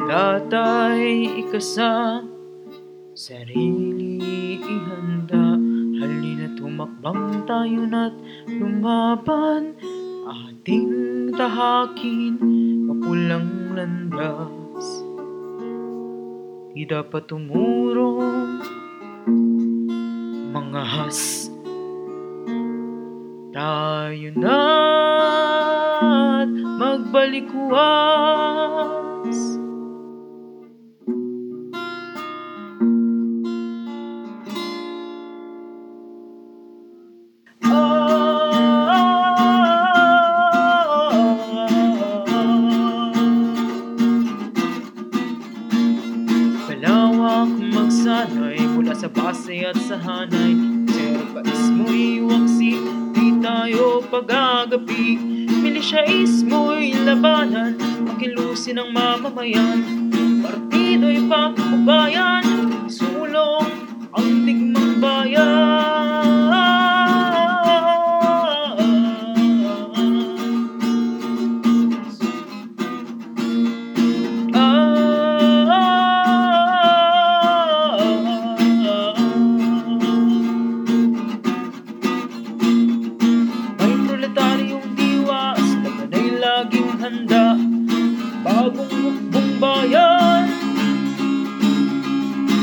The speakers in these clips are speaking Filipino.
Sandata'y ikasa Sarili ihanda. Halina't tumakbang tayo na't lumaban. Ating tahakin Mapulang landas. Di dapat tumurong Mga has. Tayo na't magbalikwas sa base at sa hanay. Sir Pais mo'y waksi, di tayo pagagapi. Milisyais mo'y labanan, pakilusin ang mamamayan. Partido'y pagkubayan, handa Bagong hukbong bayan.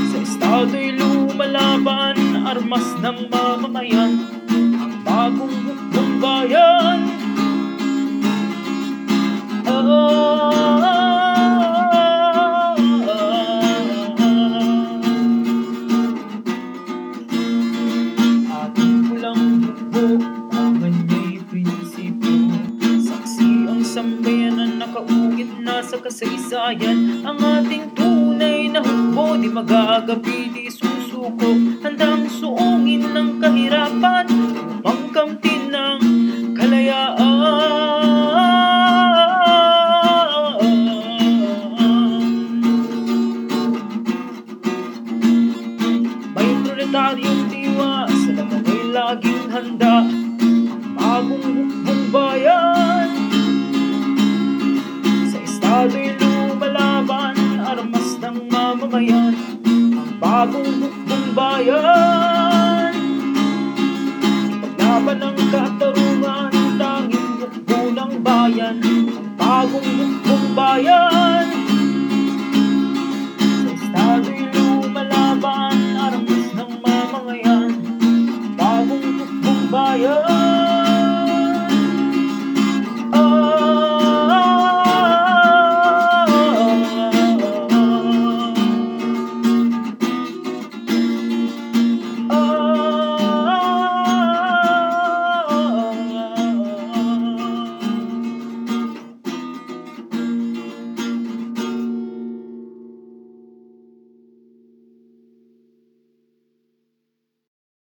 Sa estado'y lumalaban Armas ng mamamayan nakaukit na sa kasaysayan. Ang ating tunay na hukbo, di magagabi, di susuko. Handang suungin ng kahirapan, upang kamtin ng kalayaan. May proletaryong diwa sa laban ay laging handa. Bagong hukbong bayan bagong hukbong bayan. Paglaban ng katarungan Tanging hukbo ng bayan. Ang bagong hukbong bayan